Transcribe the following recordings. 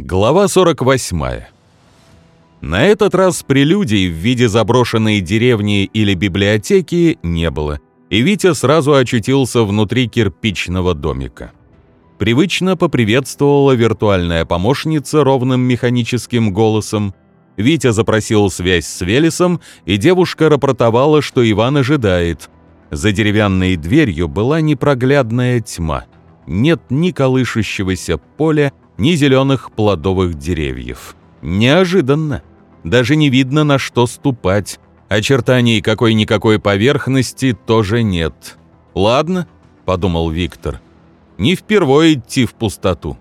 Глава 48. На этот раз прелюдий в виде заброшенной деревни или библиотеки не было, и Витя сразу очутился внутри кирпичного домика. Привычно поприветствовала виртуальная помощница ровным механическим голосом. Витя запросил связь с Велесом, и девушка рапортовала, что Иван ожидает. За деревянной дверью была непроглядная тьма. Нет ни колышущегося поля, ни зеленых плодовых деревьев. Неожиданно. Даже не видно, на что ступать. Очертаний какой-никакой поверхности тоже нет. «Ладно», — подумал Виктор, — «не впервой идти в пустоту».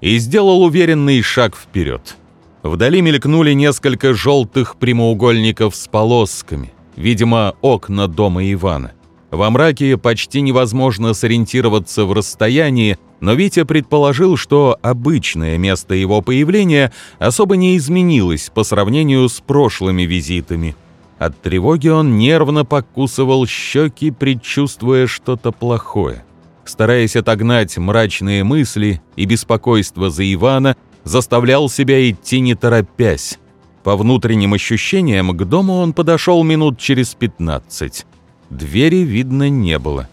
И сделал уверенный шаг вперед. Вдали мелькнули несколько желтых прямоугольников с полосками, видимо, окна дома Ивана. Во мраке почти невозможно сориентироваться в расстоянии, но Витя предположил, что обычное место его появления особо не изменилось по сравнению с прошлыми визитами. От тревоги он нервно покусывал щеки, предчувствуя что-то плохое. Стараясь отогнать мрачные мысли и беспокойство за Ивана, заставлял себя идти не торопясь. По внутренним ощущениям к дому он подошел минут через пятнадцать. Двери видно не было.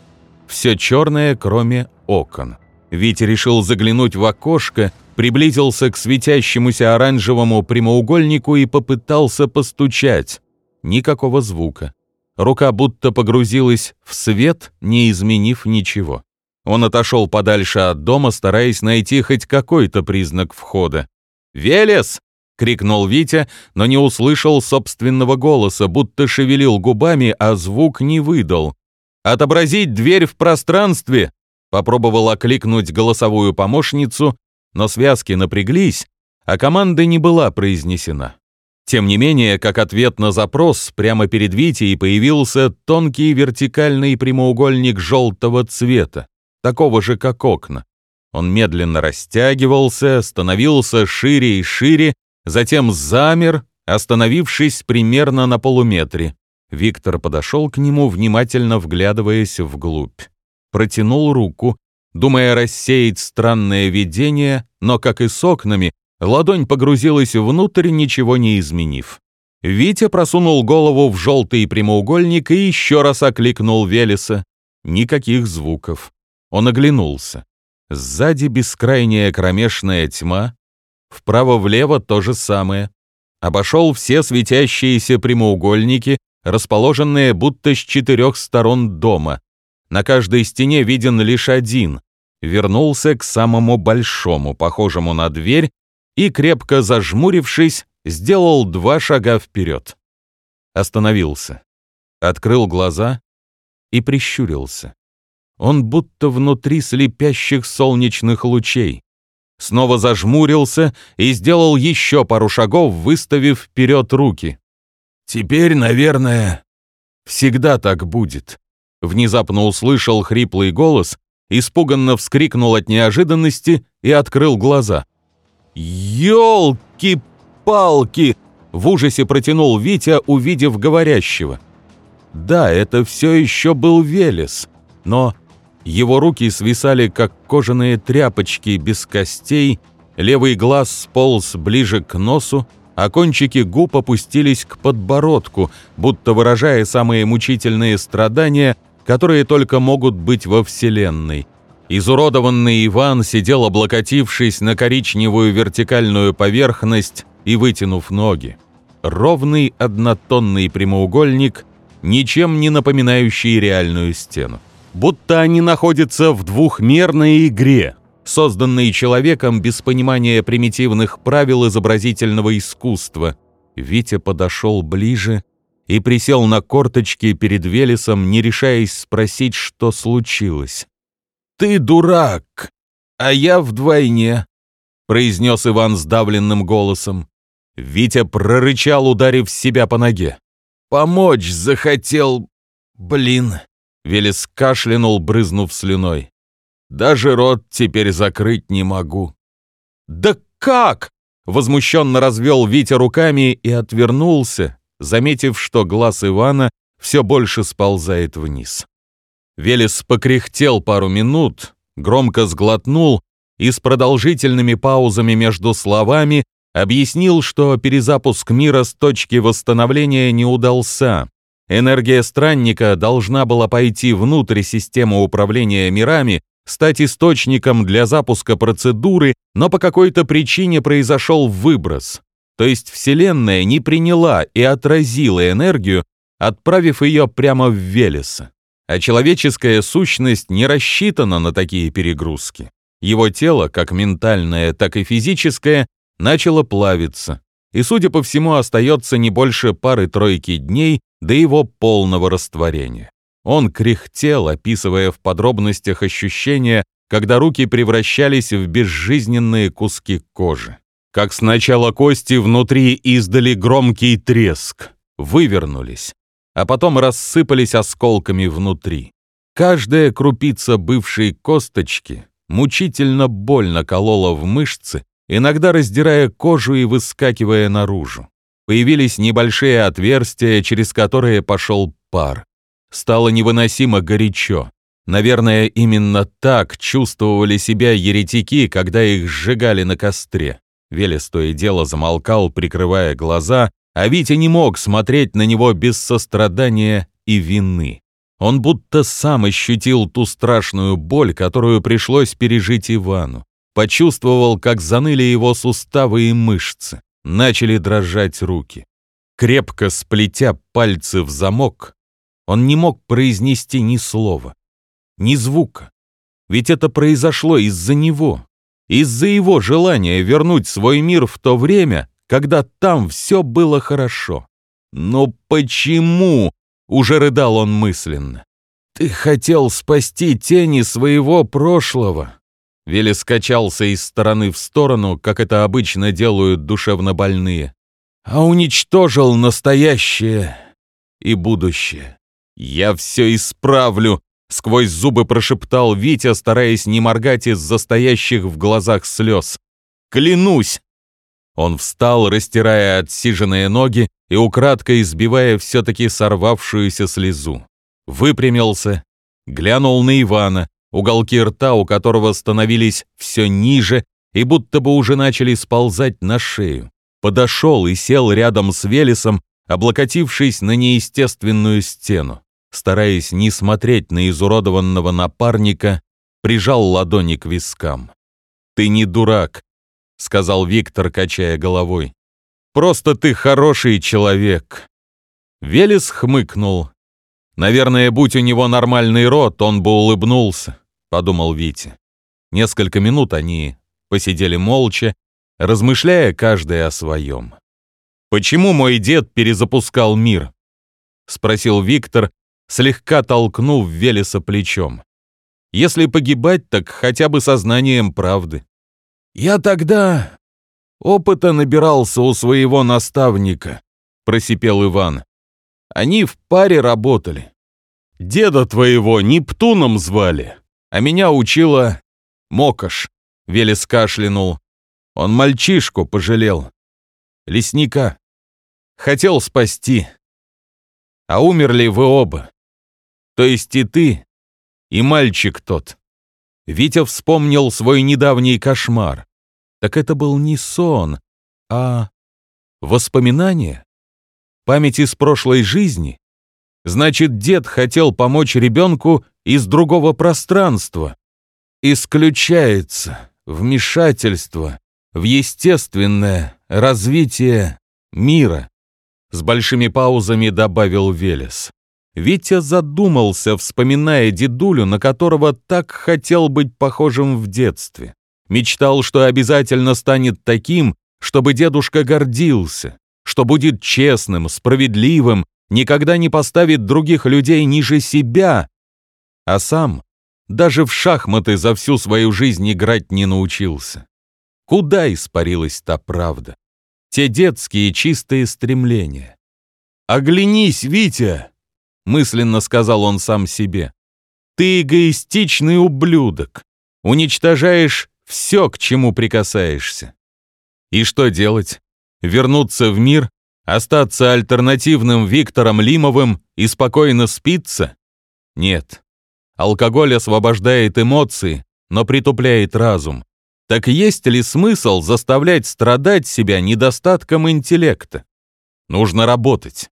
Все черное, кроме окон. Витя решил заглянуть в окошко, приблизился к светящемуся оранжевому прямоугольнику и попытался постучать. Никакого звука. Рука будто погрузилась в свет, не изменив ничего. Он отошел подальше от дома, стараясь найти хоть какой-то признак входа. «Велес!» — крикнул Витя, но не услышал собственного голоса, будто шевелил губами, а звук не выдал. «Отобразить дверь в пространстве!» Попробовал окликнуть голосовую помощницу, но связки напряглись, а команда не была произнесена. Тем не менее, как ответ на запрос, прямо перед Витей появился тонкий вертикальный прямоугольник желтого цвета, такого же, как окна. Он медленно растягивался, становился шире и шире, затем замер, остановившись примерно на полуметре. Виктор подошел к нему, внимательно вглядываясь вглубь. Протянул руку, думая рассеять странное видение, но, как и с окнами, ладонь погрузилась внутрь, ничего не изменив. Витя просунул голову в желтый прямоугольник и еще раз окликнул Велеса. Никаких звуков. Он оглянулся. Сзади бескрайняя кромешная тьма, Вправо-влево то же самое. Обошел все светящиеся прямоугольники, расположенные будто с четырех сторон дома. На каждой стене виден лишь один. Вернулся к самому большому, похожему на дверь, и, крепко зажмурившись, сделал два шага вперед. Остановился. Открыл глаза и прищурился. Он будто внутри слепящих солнечных лучей снова зажмурился и сделал еще пару шагов, выставив вперед руки. «Теперь, наверное, всегда так будет», — внезапно услышал хриплый голос, испуганно вскрикнул от неожиданности и открыл глаза. «Елки-палки!» — в ужасе протянул Витя, увидев говорящего. Да, это все еще был Велес, но его руки свисали, как кожаные тряпочки без костей, левый глаз сполз ближе к носу, а кончики губ опустились к подбородку, будто выражая самые мучительные страдания, которые только могут быть во Вселенной. Изуродованный Иван сидел, облокотившись на коричневую вертикальную поверхность и вытянув ноги. Ровный однотонный прямоугольник, ничем не напоминающий реальную стену будто они находятся в двухмерной игре, созданной человеком без понимания примитивных правил изобразительного искусства. Витя подошел ближе и присел на корточки перед Велесом, не решаясь спросить, что случилось. «Ты дурак, а я вдвойне», — произнес Иван сдавленным голосом. Витя прорычал, ударив себя по ноге. «Помочь захотел... Блин, Велес кашлянул, брызнув слюной. «Даже рот теперь закрыть не могу». «Да как?» — возмущенно развел Витя руками и отвернулся, заметив, что глаз Ивана все больше сползает вниз. Велес покряхтел пару минут, громко сглотнул, и с продолжительными паузами между словами объяснил, что перезапуск мира с точки восстановления не удался. Энергия странника должна была пойти внутрь системы управления мирами, стать источником для запуска процедуры, но по какой-то причине произошел выброс. То есть Вселенная не приняла и отразила энергию, отправив ее прямо в Велеса. А человеческая сущность не рассчитана на такие перегрузки. Его тело, как ментальное, так и физическое, начало плавиться, и, судя по всему, остается не больше пары-тройки дней до его полного растворения. Он кряхтел, описывая в подробностях ощущения, когда руки превращались в безжизненные куски кожи. Как сначала кости внутри издали громкий треск, вывернулись, а потом рассыпались осколками внутри. Каждая крупица бывшей косточки мучительно больно колола в мышцы, иногда раздирая кожу и выскакивая наружу. Появились небольшие отверстия, через которые пошел пар. Стало невыносимо горячо. Наверное, именно так чувствовали себя еретики, когда их сжигали на костре. Велес то и дело замолкал, прикрывая глаза, а Витя не мог смотреть на него без сострадания и вины. Он будто сам ощутил ту страшную боль, которую пришлось пережить Ивану. Почувствовал, как заныли его суставы и мышцы. Начали дрожать руки. Крепко сплетя пальцы в замок, он не мог произнести ни слова, ни звука. Ведь это произошло из-за него, из-за его желания вернуть свой мир в то время, когда там все было хорошо. Но почему? Уже рыдал он мысленно. Ты хотел спасти тени своего прошлого. Вели скачался из стороны в сторону, как это обычно делают душевно больные, а уничтожил настоящее и будущее. «Я все исправлю!» — сквозь зубы прошептал Витя, стараясь не моргать из-за в глазах слез. «Клянусь!» Он встал, растирая отсиженные ноги и украдкой избивая все-таки сорвавшуюся слезу. Выпрямился, глянул на Ивана, уголки рта у которого становились все ниже и будто бы уже начали сползать на шею. Подошел и сел рядом с Велесом, облокотившись на неестественную стену. Стараясь не смотреть на изуродованного напарника, прижал ладони к вискам. «Ты не дурак», — сказал Виктор, качая головой. «Просто ты хороший человек». Велес хмыкнул. «Наверное, будь у него нормальный рот, он бы улыбнулся», — подумал Витя. Несколько минут они посидели молча, размышляя каждый о своем. «Почему мой дед перезапускал мир?» — спросил Виктор, слегка толкнув Велеса плечом. «Если погибать, так хотя бы сознанием правды». «Я тогда опыта набирался у своего наставника», — просипел Иван. «Они в паре работали. Деда твоего Нептуном звали, а меня учила Мокош», — Велес кашлянул. «Он мальчишку пожалел. Лесника. Хотел спасти. А умерли вы оба. То есть и ты, и мальчик тот. Витя вспомнил свой недавний кошмар. Так это был не сон, а воспоминание? Память из прошлой жизни? Значит, дед хотел помочь ребенку из другого пространства. Исключается вмешательство в естественное развитие мира. С большими паузами добавил Велес. Витя задумался, вспоминая дедулю, на которого так хотел быть похожим в детстве. Мечтал, что обязательно станет таким, чтобы дедушка гордился, что будет честным, справедливым, никогда не поставит других людей ниже себя, а сам даже в шахматы за всю свою жизнь играть не научился. Куда испарилась та правда? Те детские чистые стремления. «Оглянись, Витя!» Мысленно сказал он сам себе. Ты эгоистичный ублюдок. Уничтожаешь все, к чему прикасаешься. И что делать? Вернуться в мир, остаться альтернативным Виктором Лимовым и спокойно спиться? Нет. Алкоголь освобождает эмоции, но притупляет разум. Так есть ли смысл заставлять страдать себя недостатком интеллекта? Нужно работать.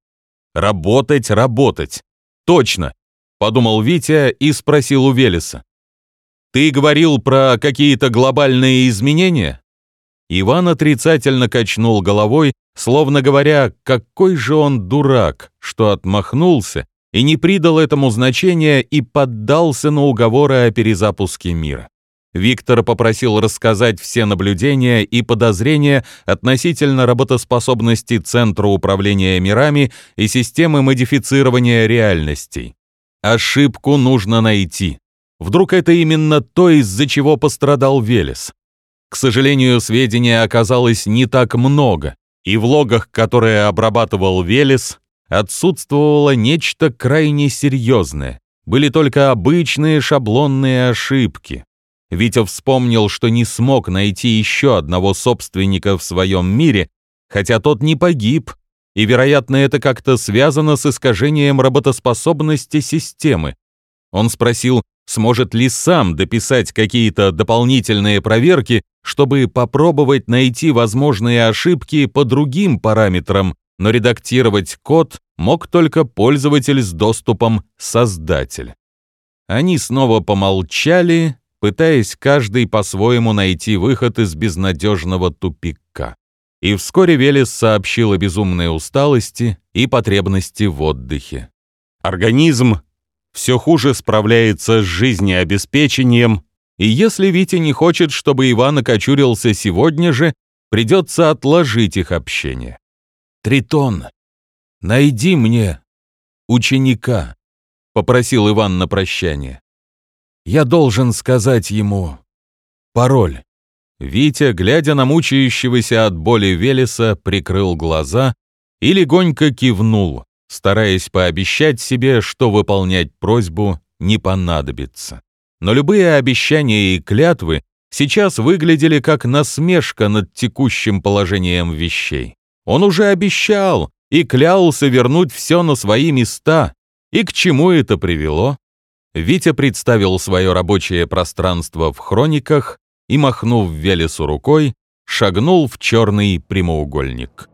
Работать, работать. Точно, подумал Витя и спросил у Велеса. Ты говорил про какие-то глобальные изменения? Иван отрицательно качнул головой, словно говоря, какой же он дурак, что отмахнулся и не придал этому значения и поддался на уговоры о перезапуске мира. Виктор попросил рассказать все наблюдения и подозрения относительно работоспособности Центра управления мирами и системы модифицирования реальностей. Ошибку нужно найти. Вдруг это именно то, из-за чего пострадал Велес. К сожалению, сведений оказалось не так много, и в логах, которые обрабатывал Велес, отсутствовало нечто крайне серьезное. Были только обычные шаблонные ошибки. Витя вспомнил, что не смог найти еще одного собственника в своем мире, хотя тот не погиб, и, вероятно, это как-то связано с искажением работоспособности системы. Он спросил, сможет ли сам дописать какие-то дополнительные проверки, чтобы попробовать найти возможные ошибки по другим параметрам, но редактировать код мог только пользователь с доступом «Создатель». Они снова помолчали, пытаясь каждый по-своему найти выход из безнадежного тупика. И вскоре Велес сообщил о безумной усталости и потребности в отдыхе. Организм все хуже справляется с жизнеобеспечением, и если Витя не хочет, чтобы Иван окочурился сегодня же, придется отложить их общение. «Тритон, найди мне ученика», — попросил Иван на прощание. Я должен сказать ему пароль. Витя, глядя на мучающегося от боли Велеса, прикрыл глаза и легонько кивнул, стараясь пообещать себе, что выполнять просьбу не понадобится. Но любые обещания и клятвы сейчас выглядели как насмешка над текущим положением вещей. Он уже обещал и клялся вернуть все на свои места. И к чему это привело? Витя представил свое рабочее пространство в хрониках и, махнув Велесу рукой, шагнул в черный прямоугольник.